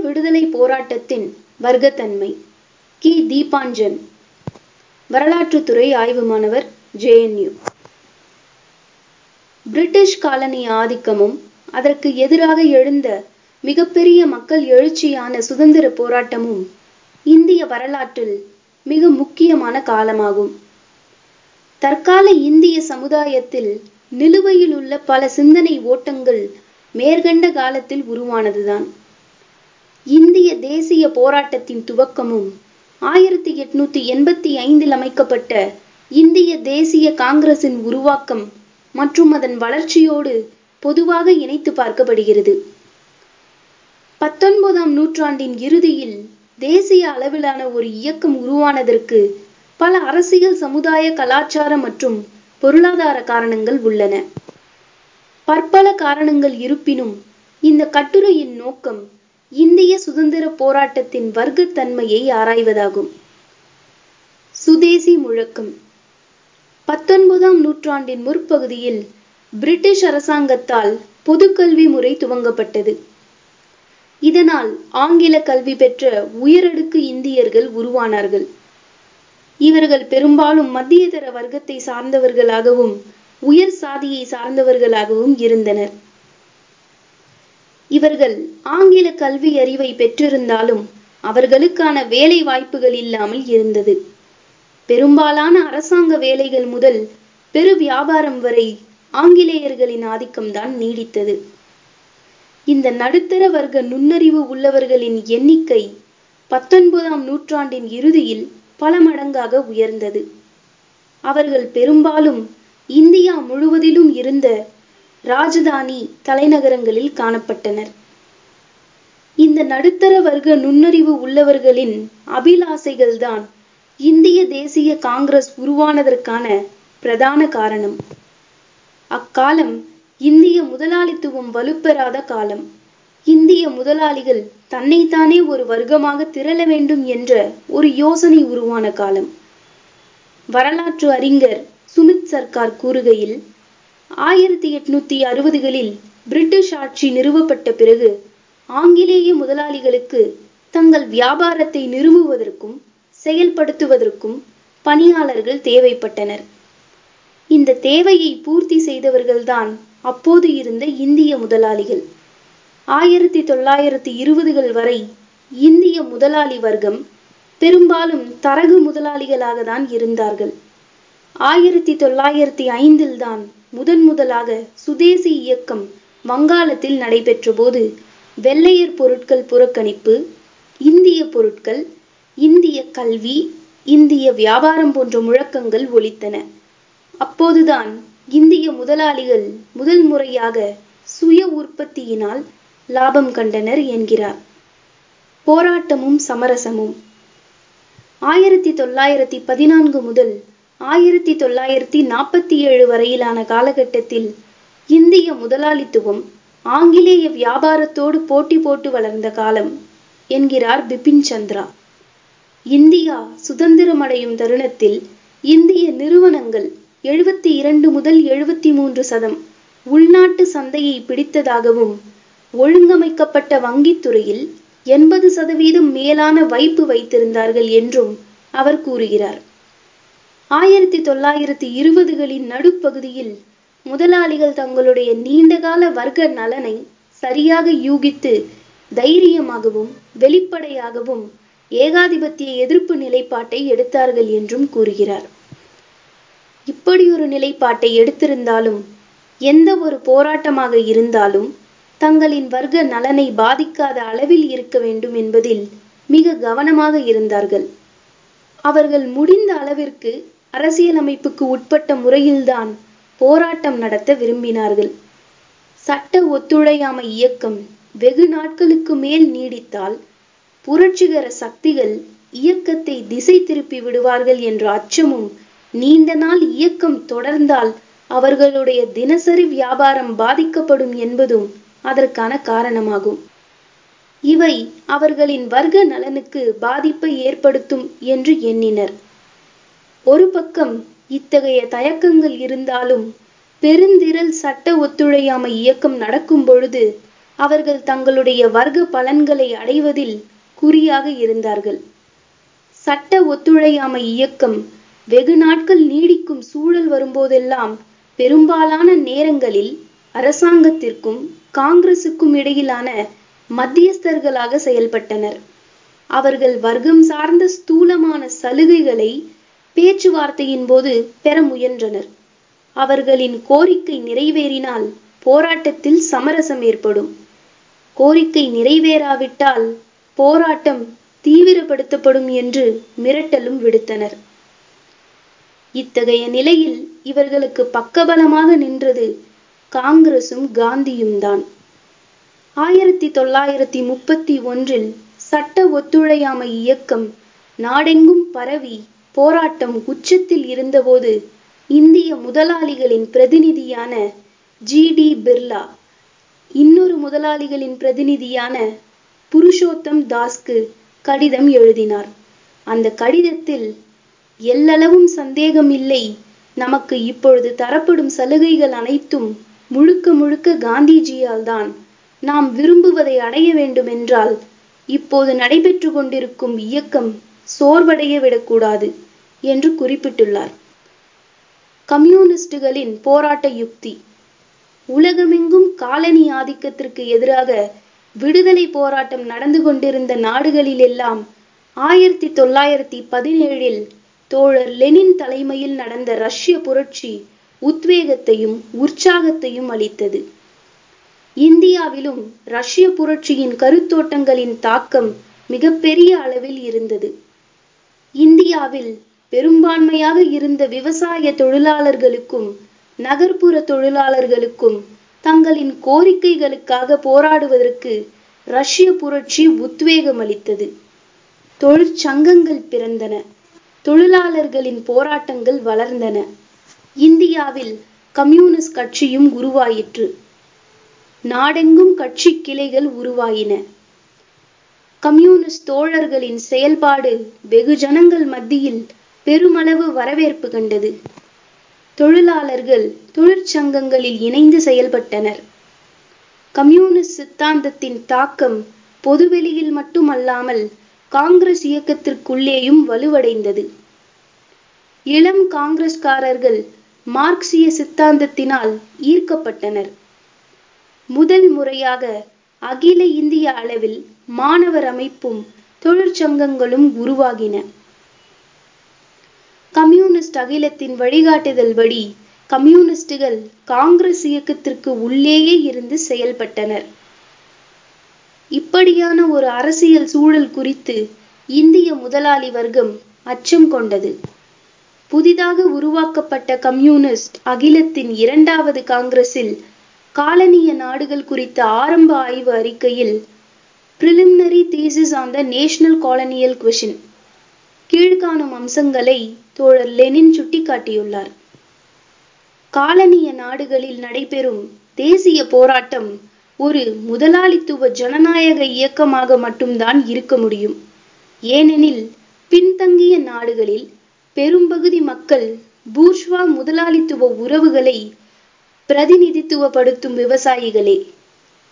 விடுதலை போராட்டத்தின் வர்க்கத்தன்மை. கி. தீபாஞ்சன். வரலாற்றுத்துறை ஆய்வு மாணவர் ஜேஎன்யூ பிரிட்டிஷ் காலனி ஆதிக்கமும் அதற்கு எதிராக எழுந்த மிகப்பெரிய மக்கள் எழுச்சியான சுதந்திர போராட்டமும் இந்திய வரலாற்றில் மிக முக்கியமான காலமாகும். தற்கால இந்திய சமுதாயத்தில் நிலுவையில் உள்ள பல சிந்தனை ஓட்டங்கள் மேற்கண்ட காலத்தில் உருவானதுதான். இந்திய தேசிய போராட்டத்தின் துவக்கமும் ஆயிரத்தி எட்நூத்தி எண்பத்தி ஐந்தில் அமைக்கப்பட்ட இந்திய தேசிய காங்கிரசின் உருவாக்கம் மற்றும் அதன் வளர்ச்சியோடு பொதுவாக இணைத்து பார்க்கப்படுகிறது. பத்தொன்பதாம் நூற்றாண்டின் இறுதியில் தேசிய அளவிலான ஒரு இயக்கம் உருவானதற்கு பல அரசியல் சமுதாய கலாச்சார மற்றும் பொருளாதார காரணங்கள் உள்ளன. பற்பல காரணங்கள் இருப்பினும் இந்த கட்டுரையின் நோக்கம் இந்திய சுதந்திர போராட்டத்தின் வர்க்கத்தன்மையை ஆராய்வதாகும். சுதேசி முழக்கம். பத்தொன்பதாம் நூற்றாண்டின் முற்பகுதியில் பிரிட்டிஷ் அரசாங்கத்தால் பொதுக்கல்வி முறை துவங்கப்பட்டது. இதனால் ஆங்கில கல்வி பெற்ற உயரடுக்கு இந்தியர்கள் உருவானார்கள். இவர்கள் பெரும்பாலும் மத்தியதர வர்க்கத்தை சார்ந்தவர்களாகவும் உயர் சாதியை சார்ந்தவர்களாகவும் இருந்தனர். இவர்கள் ஆங்கில கல்வி அறிவை பெற்றிருந்தாலும் அவர்களுக்கான வேலை வாய்ப்புகள் இல்லாமல் இருந்தது. பெரும்பாலான அரசாங்க வேலைகள் முதல் பெரு வியாபாரம் வரை ஆங்கிலேயர்களின் ஆதிக்கம்தான் நீடித்தது. இந்த நடுத்தர வர்க்க நுண்ணறிவு உள்ளவர்களின் எண்ணிக்கை பத்தொன்பதாம் நூற்றாண்டின் இறுதியில் பல மடங்காக உயர்ந்தது. அவர்கள் பெரும்பாலும் இந்தியா முழுவதிலும் இருந்த ராஜதானி தலைநகரங்களில் காணப்பட்டனர். இந்த நடுத்தர வர்க்க நுண்ணறிவு உள்ளவர்களின் அபிலாசைகள்தான் இந்திய தேசிய காங்கிரஸ் உருவானதற்கான பிரதான காரணம். அக்காலம் இந்திய முதலாளித்துவம் வலுப்பெறாத காலம். இந்திய முதலாளிகள் தன்னைத்தானே ஒரு வர்க்கமாக திரள வேண்டும் என்ற ஒரு யோசனை உருவான காலம். வரலாற்று அறிஞர் சுமித் சர்க்கார் கூறுகையில் ஆயிரத்தி எட்நூத்தி அறுபதுகளில் பிரிட்டிஷ் ஆட்சி நிறுவப்பட்ட பிறகு ஆங்கிலேய முதலாளிகளுக்கு தங்கள் வியாபாரத்தை நிறுவுவதற்கும் செயல்படுத்துவதற்கும் பணியாளர்கள் தேவைப்பட்டனர். இந்த தேவையை பூர்த்தி செய்தவர்கள்தான் அப்போது இருந்த இந்திய முதலாளிகள். ஆயிரத்தி தொள்ளாயிரத்தி இருபதுகள் வரை இந்திய முதலாளி வர்க்கம் பெரும்பாலும் தரகு முதலாளிகளாக தான் இருந்தார்கள். ஆயிரத்தி தொள்ளாயிரத்தி ஐந்தில் தான் முதன் முதலாக சுதேசி இயக்கம் வங்காளத்தில் நடைபெற்ற போது வெள்ளையர் பொருட்கள் புறக்கணிப்பு இந்திய பொருட்கள் இந்திய கல்வி இந்திய வியாபாரம் போன்ற முழக்கங்கள் ஒலித்தன. அப்போதுதான் இந்திய முதலாளிகள் முதல் முறையாக சுய உற்பத்தியினால் லாபம் கண்டனர் என்கிறார். போராட்டமும் சமரசமும். ஆயிரத்தி தொள்ளாயிரத்தி பதினான்கு முதல் ஆயிரத்தி தொள்ளாயிரத்தி நாற்பத்தி ஏழு வரையிலான காலகட்டத்தில் இந்திய முதலாளித்துவம் ஆங்கிலேய வியாபாரத்தோடு போட்டி போட்டு வளர்ந்த காலம் என்கிறார் பிபின் சந்திரா. இந்தியா சுதந்திரமடையும் தருணத்தில் இந்திய நிறுவனங்கள் எழுபத்தி இரண்டு முதல் எழுபத்தி மூன்று சதம் உள்நாட்டு சந்தையை பிடித்ததாகவும் ஒழுங்கமைக்கப்பட்ட வங்கித்துறையில் எண்பது சதவீதம் மேலான வைப்பு வைத்திருந்தார்கள் என்றும் அவர் கூறுகிறார். ஆயிரத்தி தொள்ளாயிரத்தி இருபதுகளின் நடுப்பகுதியில் முதலாளிகள் தங்களுடைய நீண்டகால வர்க்க நலனை சரியாக யூகித்து தைரியமாகவும் வெளிப்படையாகவும் ஏகாதிபத்திய எதிர்ப்பு நிலைப்பாட்டை எடுத்தார்கள் என்றும் கூறுகிறார். இப்படி ஒரு நிலைப்பாட்டை எடுத்திருந்தாலும் எந்த ஒரு போராட்டமாக இருந்தாலும் தங்களின் வர்க்க நலனை பாதிக்காத அளவில் இருக்க வேண்டும் என்பதில் மிக கவனமாக இருந்தார்கள். அவர்கள் முடிந்த அளவிற்கு அரசியலமைப்புக்கு உட்பட்ட முறையில்தான் போராட்டம் நடத்த விரும்பினார்கள். சட்ட ஒத்துழையாமை இயக்கம் வெகு நாட்களுக்கு மேல் நீடித்தால் புரட்சிகர சக்திகள் இயக்கத்தை திசை திருப்பி விடுவார்கள் என்ற அச்சமும் நீண்ட நாள் இயக்கம் தொடர்ந்தால் அவர்களுடைய தினசரி வியாபாரம் பாதிக்கப்படும் என்பதும் அதற்கான காரணமாகும். இவை அவர்களின் வர்க்க நலனுக்கு பாதிப்பை ஏற்படுத்தும் என்று எண்ணினர். ஒரு பக்கம் இத்தகைய தயக்கங்கள் இருந்தாலும் பெருந்திரள் சட்ட ஒத்துழையாமை இயக்கம் நடக்கும் பொழுது அவர்கள் தங்களுடைய வர்க்க பலன்களை அடைவதில் குறியாக இருந்தார்கள். சட்ட ஒத்துழையாமை இயக்கம் வெகு நாட்கள் நீடிக்கும் சூழல் வரும்போதெல்லாம் பெரும்பாலான நேரங்களில் அரசாங்கத்திற்கும் காங்கிரசுக்கும் இடையிலான மத்தியஸ்தர்களாக செயல்பட்டனர். அவர்கள் வர்க்கம் சார்ந்த ஸ்தூலமான சலுகைகளை பேச்சுவார்த்தையின் போது பெற முயன்றனர். அவர்களின் கோரிக்கை நிறைவேறினால் போராட்டத்தில் சமரசம் ஏற்படும். கோரிக்கை நிறைவேறாவிட்டால் போராட்டம் தீவிரப்படுத்தப்படும் என்று மிரட்டலும் விடுத்தனர். இத்தகைய நிலையில் இவர்களுக்கு பக்கபலமாக நின்றது காங்கிரசும் காந்தியும் தான். ஆயிரத்தி தொள்ளாயிரத்தி முப்பத்தி ஒன்றில் சட்ட ஒத்துழையாமை இயக்கம் நாடெங்கும் பரவி போராட்டம் உச்சத்தில் இருந்தபோது இந்திய முதலாளிகளின் பிரதிநிதியான ஜி டி பிர்லா இன்னொரு முதலாளிகளின் பிரதிநிதியான புருஷோத்தம் தாஸ்க்கு கடிதம் எழுதினார். அந்த கடிதத்தில் எல்லளவும் சந்தேகம் இல்லை நமக்கு இப்பொழுது தரப்படும் சலுகைகள் அனைத்தும் முழுக்க முழுக்க காந்திஜியால் தான். நாம் விரும்புவதை அடைய வேண்டுமென்றால் இப்போது நடைபெற்று கொண்டிருக்கும் இயக்கம் சோர்வடைய விடக்கூடாது என்று குறிப்பிட்டுள்ளார். கம்யூனிஸ்டுகளின் போராட்ட யுக்தி உலகமெங்கும் காலனி ஆதிக்கத்திற்கு எதிராக விடுதலை போராட்டம் நடந்து கொண்டிருந்த நாடுகளிலெல்லாம் ஆயிரத்தி தொள்ளாயிரத்தி பதினேழில் தோழர் லெனின் தலைமையில் நடந்த ரஷ்ய புரட்சி உத்வேகத்தையும் உற்சாகத்தையும் அளித்தது. இந்தியாவிலும் ரஷ்ய புரட்சியின் கருத்தோட்டங்களின் தாக்கம் மிகப்பெரிய அளவில் இருந்தது. இந்தியாவில் பெரும்பான்மையாக இருந்த விவசாய தொழிலாளர்களுக்கும் நகர்ப்புற தொழிலாளர்களுக்கும் தங்களின் கோரிக்கைகளுக்காக போராடுவதற்கு ரஷ்ய புரட்சி உத்வேகம் அளித்தது தொழிற்சங்கங்கள் பிறந்தன. தொழிலாளர்களின் போராட்டங்கள் வளர்ந்தன. இந்தியாவில் கம்யூனிஸ்ட் கட்சியும் உருவாயிற்று. நாடெங்கும் கட்சி கிளைகள் உருவாயின. கம்யூனிஸ்ட் தோழர்களின் செயல்பாடு வெகுஜனங்கள் மத்தியில் பெருமளவு வரவேற்பு கண்டது. தொழிலாளர்கள் தொழிற்சங்கங்களில் இணைந்து செயல்பட்டனர். கம்யூனிஸ்ட் சித்தாந்தத்தின் தாக்கம் பொதுவெளியில் மட்டுமல்லாமல் காங்கிரஸ் இயக்கத்திற்குள்ளேயும் வலுவடைந்தது. இளம் காங்கிரஸ்காரர்கள் மார்க்சிய சித்தாந்தத்தினால் ஈர்க்கப்பட்டனர். முதல் முறையாக அகில இந்திய அளவில் மாணவர் அமைப்பும் தொழிற்சங்கங்களும் உருவாகின. கம்யூனிஸ்ட் அகிலத்தின் வழிகாட்டுதல் படி கம்யூனிஸ்டுகள் காங்கிரஸ் இயக்கத்திற்கு உள்ளேயே இருந்து செயல்பட்டனர். இப்படியான ஒரு அரசியல் சூழல் குறித்து இந்திய முதலாளி வர்க்கம் அச்சம் கொண்டது. புதிதாக உருவாக்கப்பட்ட கம்யூனிஸ்ட் அகிலத்தின் இரண்டாவது காங்கிரஸில் காலனிய நாடுகள் குறித்த ஆரம்ப ஆய்வு அறிக்கையில் preliminary thesis on the national colonial question கீழ்காணும் அம்சங்களை தோழர் லெனின் சுட்டிக்காட்டியுள்ளார். காலனிய நாடுகளில் நடைபெறும் தேசிய போராட்டம் ஒரு முதலாளித்துவ ஜனநாயக இயக்கமாக மட்டும்தான் இருக்க முடியும். ஏனெனில் பின்தங்கிய நாடுகளில் பெரும்பகுதி மக்கள் பூர்ஷ்வா முதலாளித்துவ உறவுகளை பிரதிநிதித்துவப்படுத்தும் விவசாயிகளே.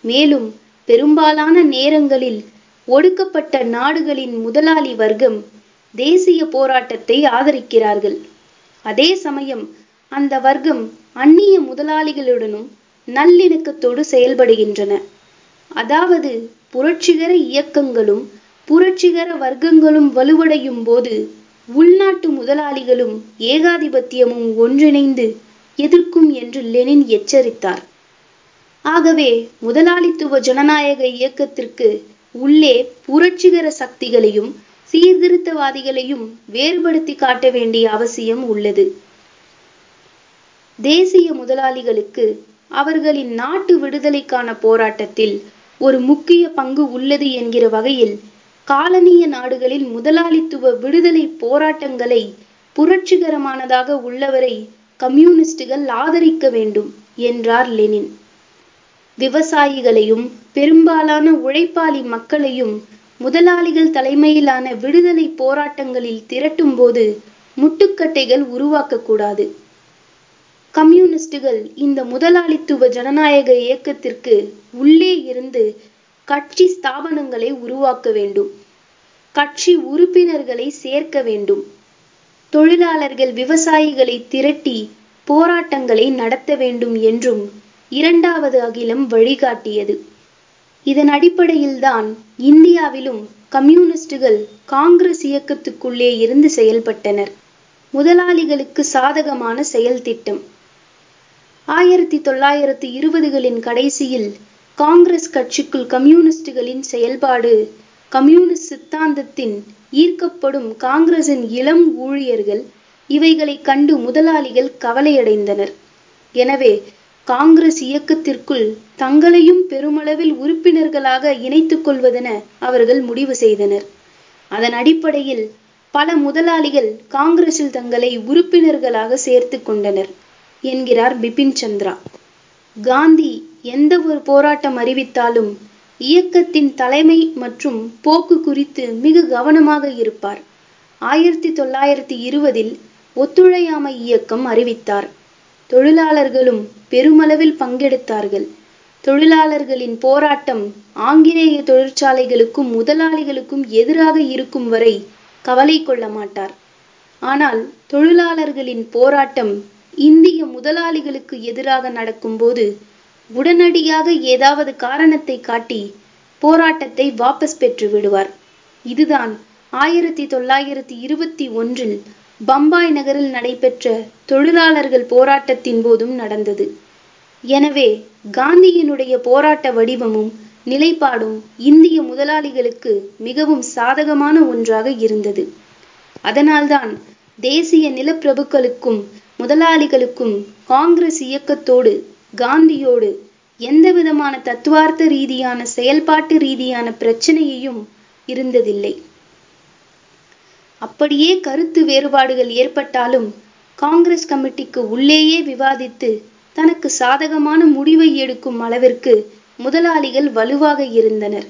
மேலும் பெரும்பாலான நேரங்களில் ஒடுக்கப்பட்ட நாடுகளின் முதலாளி வர்க்கம் தேசிய போராட்டத்தை ஆதரிக்கிறார்கள். அதே சமயம் அந்த வர்க்கம் அந்நிய முதலாளிகளுடனும் நல்லிணக்கத்தோடு செயல்படுகின்றன. அதாவது புரட்சிகர இயக்கங்களும் புரட்சிகர வர்க்கங்களும் வலுவடையும் போது உள்நாட்டு முதலாளிகளும் ஏகாதிபத்தியமும் ஒன்றிணைந்து எதிர்க்கும் என்று லெனின் எச்சரித்தார். ஆகவே முதலாளித்துவ ஜனநாயக இயக்கத்திற்கு உள்ளே புரட்சிகர சக்திகளையும் சீர்திருத்தவாதிகளையும் வேறுபடுத்தி காட்ட வேண்டிய அவசியம் உள்ளது. தேசிய முதலாளிகளுக்கு அவர்களின் நாட்டு விடுதலைக்கான போராட்டத்தில் ஒரு முக்கிய பங்கு உள்ளது என்கிற வகையில் காலனிய நாடுகளில் முதலாளித்துவ விடுதலை போராட்டங்களை புரட்சிகரமானதாக உள்ளவரை கம்யூனிஸ்டுகள் ஆதரிக்க வேண்டும் என்றார் லெனின். விவசாயிகளையும் பெரும்பாலான உழைப்பாளி மக்களையும் முதலாளிகள் தலைமையிலான விடுதலை போராட்டங்களில் திரட்டும் போது முட்டுக்கட்டைகள் உருவாக்கக்கூடாது. கம்யூனிஸ்டுகள் இந்த முதலாளித்துவ ஜனநாயக இயக்கத்திற்கு உள்ளே இருந்து கட்சி ஸ்தாபனங்களை உருவாக்க வேண்டும். கட்சி உறுப்பினர்களை சேர்க்க வேண்டும். தொழிலாளர்கள் விவசாயிகளை திரட்டி போராட்டங்களை நடத்த வேண்டும் என்றும் இரண்டாவது அகிலம் வழிகாட்டியது. இதன் அடிப்படையில்தான் இந்தியாவிலும் கம்யூனிஸ்டுகள் காங்கிரஸ் இயக்கத்துக்குள்ளே இருந்து செயல்பட்டனர். முதலாளிகளுக்கு சாதகமான செயல் திட்டம். ஆயிரத்தி தொள்ளாயிரத்தி இருபதுகளின் கடைசியில் காங்கிரஸ் கட்சிக்குள் கம்யூனிஸ்டுகளின் செயல்பாடு கம்யூனிஸ்ட் சித்தாந்தத்தின் ஈர்க்கப்படும் காங்கிரசின் இளம் ஊழியர்கள் இவைகளை கண்டு முதலாளிகள் கவலையடைந்தனர். எனவே காங்கிரஸ் இயக்கத்திற்குள் தங்களையும் பெருமளவில் உறுப்பினர்களாக இணைத்துக் கொள்வதென அவர்கள் முடிவு செய்தனர். அதன் அடிப்படையில் பல முதலாளிகள் காங்கிரஸில் தங்களை உறுப்பினர்களாக சேர்த்து கொண்டனர் என்கிறார் பிபின் சந்திரா. காந்தி எந்த ஒரு போராட்டம் அறிவித்தாலும் இயக்கத்தின் தலைமை மற்றும் போக்கு குறித்து மிக கவனமாக இருப்பார். ஆயிரத்தி தொள்ளாயிரத்தி இருபதில் ஒத்துழையாமை இயக்கம் அறிவித்தார். தொழிலாளர்களும் பெருமளவில் பங்கெடுத்தார்கள். தொழிலாளர்களின் போராட்டம் ஆங்கிலேய தொழிற்சாலைகளுக்கும் முதலாளிகளுக்கும் எதிராக இருக்கும் வரை கவலை கொள்ள மாட்டார். ஆனால் தொழிலாளர்களின் போராட்டம் இந்திய முதலாளிகளுக்கு எதிராக நடக்கும்போது உடனடியாக ஏதாவது காரணத்தை காட்டி போராட்டத்தை வாபஸ் பெற்று விடுவார். இதுதான் ஆயிரத்தி தொள்ளாயிரத்தி இருபத்தி ஒன்றில் பம்பாய் நகரில் நடைபெற்ற தொழிலாளர்கள் போராட்டத்தின் போதும் நடந்தது. எனவே காந்தியினுடைய போராட்ட வடிவமும் நிலைப்பாடும் இந்திய முதலாளிகளுக்கு மிகவும் சாதகமான ஒன்றாக இருந்தது. அதனால்தான் தேசிய நிலப்பிரபுக்களுக்கும் முதலாளிகளுக்கும் காங்கிரஸ் இயக்கத்தோடு காந்தியோடு எந்தவிதமான தத்துவார்த்த ரீதியான செயல்பாட்டு ரீதியான பிரச்சனையையும் இருந்ததில்லை. அப்படியே கருத்து வேறுபாடுகள் ஏற்பட்டாலும் காங்கிரஸ் கமிட்டிக்கு உள்ளேயே விவாதித்து தனக்கு சாதகமான முடிவை எடுக்கும் அளவிற்கு முதலாளிகள் வலுவாக இருந்தனர்.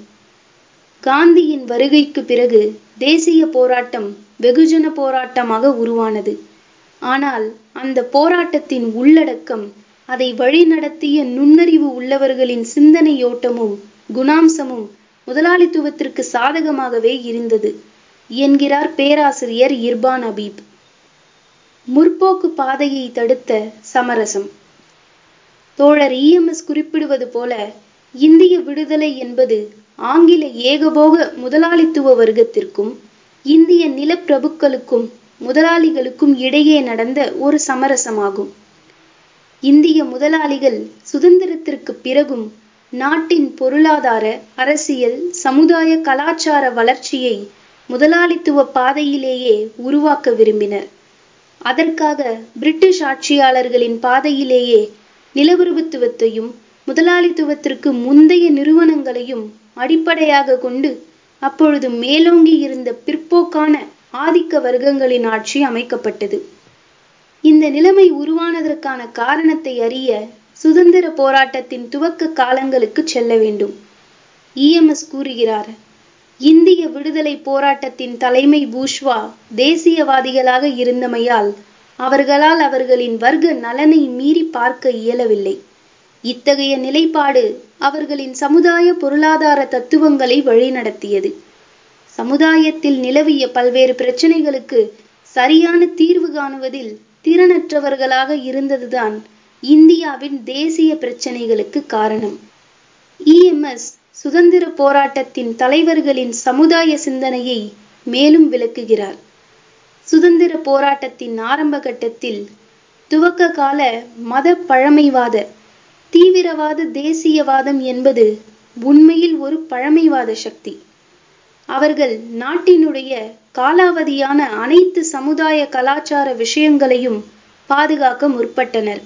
காந்தியின் வருகைக்கு பிறகு தேசிய போராட்டம் வெகுஜன போராட்டமாக உருவானது. ஆனால் அந்த போராட்டத்தின் உள்ளடக்கம் அதை வழிநடத்திய நுண்ணறிவு உள்ளவர்களின் சிந்தனையோட்டமும் குணாம்சமும் முதலாளித்துவத்திற்கு சாதகமாகவே இருந்தது. என்கிறார் பேராசிரியர் இர்பான் அபீப். முற்போக்கு பாதையை தடுத்த சமரசம். தோழர் இஎம்எஸ் குறிப்பிடுவது போல இந்திய விடுதலை என்பது ஆங்கில ஏகபோக முதலாளித்துவ வர்க்கத்திற்கும் இந்திய நிலப்பிரபுக்களுக்கும் முதலாளிகளுக்கும் இடையே நடந்த ஒரு சமரசமாகும். இந்திய முதலாளிகள் சுதந்திரத்திற்கு பிறகும் நாட்டின் பொருளாதார அரசியல் சமுதாய கலாச்சார வளர்ச்சியை முதலாளித்துவ பாதையிலேயே உருவாக்க விரும்பினர். அதற்காக பிரிட்டிஷ் ஆட்சியாளர்களின் பாதையிலேயே நிலப்பிரபுத்துவத்தையும் முதலாளித்துவத்திற்கு முந்தைய நிறுவனங்களையும் அடிப்படையாக கொண்டு அப்பொழுது மேலோங்கி இருந்த பிற்போக்கான ஆதிக்க வர்க்கங்களின் ஆட்சி அமைக்கப்பட்டது. இந்த நிலைமை உருவானதற்கான காரணத்தை அறிய சுதந்திர போராட்டத்தின் துவக்க காலங்களுக்கு செல்ல வேண்டும். இஎம்எஸ் கூறுகிறார். இந்திய விடுதலை போராட்டத்தின் தலைமை பூஷ்வா தேசியவாதிகளாக இருந்தமையால் அவர்களால் அவர்களின் வர்க்க நலனை மீறி பார்க்க இயலவில்லை. இத்தகைய நிலைப்பாடு அவர்களின் சமுதாய பொருளாதார தத்துவங்களை வழிநடத்தியது. சமுதாயத்தில் நிலவிய பல்வேறு பிரச்சனைகளுக்கு சரியான தீர்வு காணுவதில் திறனற்றவர்களாக இருந்ததுதான் இந்தியாவின் தேசிய பிரச்சனைகளுக்கு காரணம். இஎம்எஸ் சுதந்திர போராட்டத்தின் தலைவர்களின் சமுதாய சிந்தனையை மேலும் விளக்குகிறார். சுதந்திர போராட்டத்தின் ஆரம்ப கட்டத்தில் துவக்க கால மத பழமைவாத தீவிரவாத தேசியவாதம் என்பது உண்மையில் ஒரு பழமைவாத சக்தி. அவர்கள் நாட்டினுடைய காலாவதியான அனைத்து சமுதாய கலாச்சார விஷயங்களையும் பாதுகாக்க முற்பட்டனர்.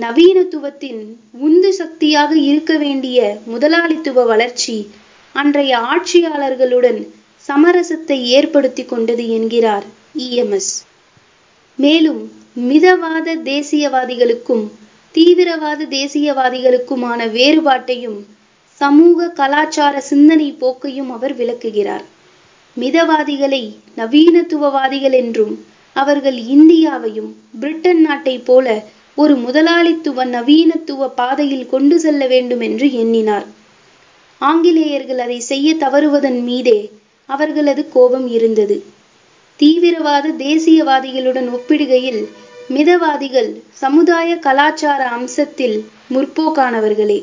நவீனத்துவத்தின் உந்து சக்தியாக இருக்க வேண்டிய முதலாளித்துவ வளர்ச்சி அன்றைய ஆட்சியாளர்களுடன் சமரசத்தை ஏற்படுத்தி கொண்டது என்கிறார் இஎம்எஸ் மேலும் மிதவாத தேசியவாதிகளுக்கும் தீவிரவாத தேசியவாதிகளுக்குமான வேறுபாட்டையும் சமூக கலாச்சார சிந்தனை போக்கையும் அவர் விளக்குகிறார். மிதவாதிகளை நவீனத்துவவாதிகள் என்றும் அவர்கள் இந்தியாவையும் பிரிட்டன் நாட்டை போல ஒரு முதலாளித்துவ நவீனத்துவ பாதையில் கொண்டு செல்ல வேண்டும் என்று எண்ணினார். ஆங்கிலேயர்கள் அதை செய்ய தவறுவதன் மீதே அவர்களது கோபம் இருந்தது. தீவிரவாத தேசியவாதிகளுடன் ஒப்பிடுகையில் மிதவாதிகள் சமுதாய கலாச்சார அம்சத்தில் முற்போக்கானவர்களே.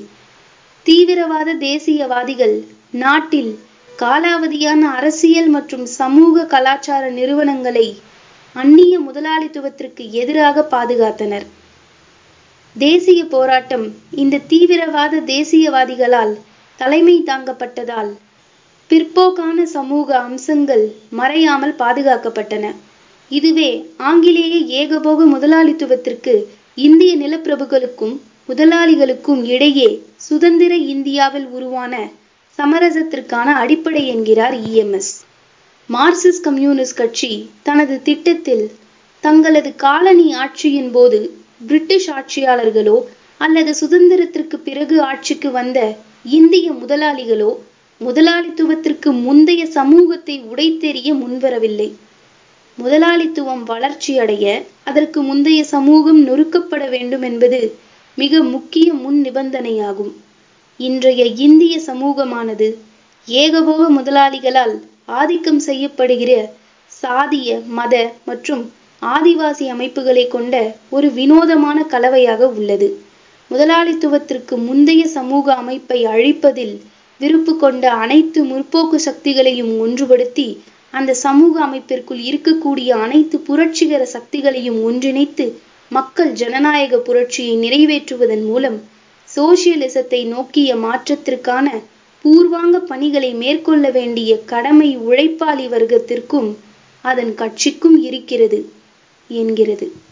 தீவிரவாத தேசியவாதிகள் நாட்டில் காலாவதியான அரசியல் மற்றும் சமூக கலாச்சார நிறுவனங்களை அந்நிய முதலாளித்துவத்திற்கு எதிராக பாதுகாத்தனர். தேசிய போராட்டம் இந்த தீவிரவாத தேசியவாதிகளால் தலைமை தாங்கப்பட்டதால் பிற்போக்கான சமூக அம்சங்கள் மறையாமல் பாதுகாக்கப்பட்டன. இதுவே ஆங்கிலேய ஏகபோக முதலாளித்துவத்திற்கு இந்திய நிலப்பிரபுகளுக்கும் முதலாளிகளுக்கும் இடையே சுதந்திர இந்தியாவில் உருவான சமரசத்திற்கான அடிப்படை என்கிறார் இஎம்எஸ் மார்க்சிஸ்ட் கம்யூனிஸ்ட் கட்சி தனது திட்டத்தில் தங்களது காலனி ஆட்சியின் போது பிரிட்டிஷ் ஆட்சியாளர்களோ அல்லது சுதந்திரத்திற்கு பிறகு ஆட்சிக்கு வந்த இந்திய முதலாளிகளோ முதலாளித்துவத்திற்கு முந்தைய சமூகத்தை உடைத்தெறிய முன்வரவில்லை. முதலாளித்துவம் வளர்ச்சியடைய அதற்கு முந்தைய சமூகம் நொறுக்கப்பட வேண்டும் என்பது மிக முக்கிய முன் நிபந்தனையாகும். இன்றைய இந்திய சமூகமானது ஏகபோக முதலாளிகளால் ஆதிக்கம் செய்யப்படுகிற சாதிய மத மற்றும் ஆதிவாசி அமைப்புகளை கொண்ட ஒரு வினோதமான கலவையாக உள்ளது. முதலாளித்துவத்திற்கு முந்தைய சமூக அமைப்பை அழிப்பதில் விருப்பு கொண்ட அனைத்து முற்போக்கு சக்திகளையும் ஒன்றுபடுத்தி அந்த சமூக அமைப்பிற்குள் இருக்கக்கூடிய அனைத்து புரட்சிகர சக்திகளையும் ஒன்றிணைத்து மக்கள் ஜனநாயக புரட்சியை நிறைவேற்றுவதன் மூலம் சோசியலிசத்தை நோக்கிய மாற்றத்திற்கான பூர்வாங்க பணிகளை மேற்கொள்ள வேண்டிய கடமை உழைப்பாளி வர்க்கத்திற்கும் அதன் கட்சிக்கும் இருக்கிறது. என்கிறது.